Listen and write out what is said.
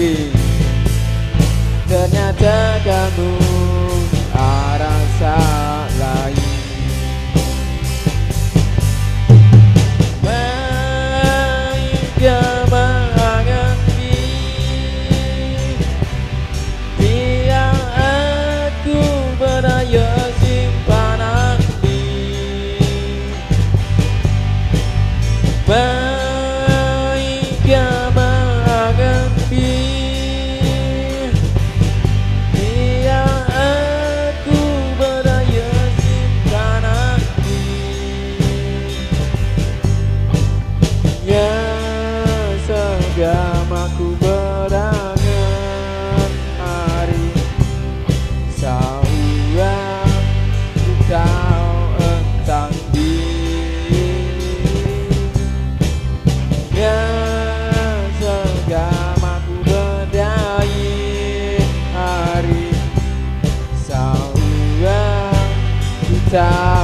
E. Ciao.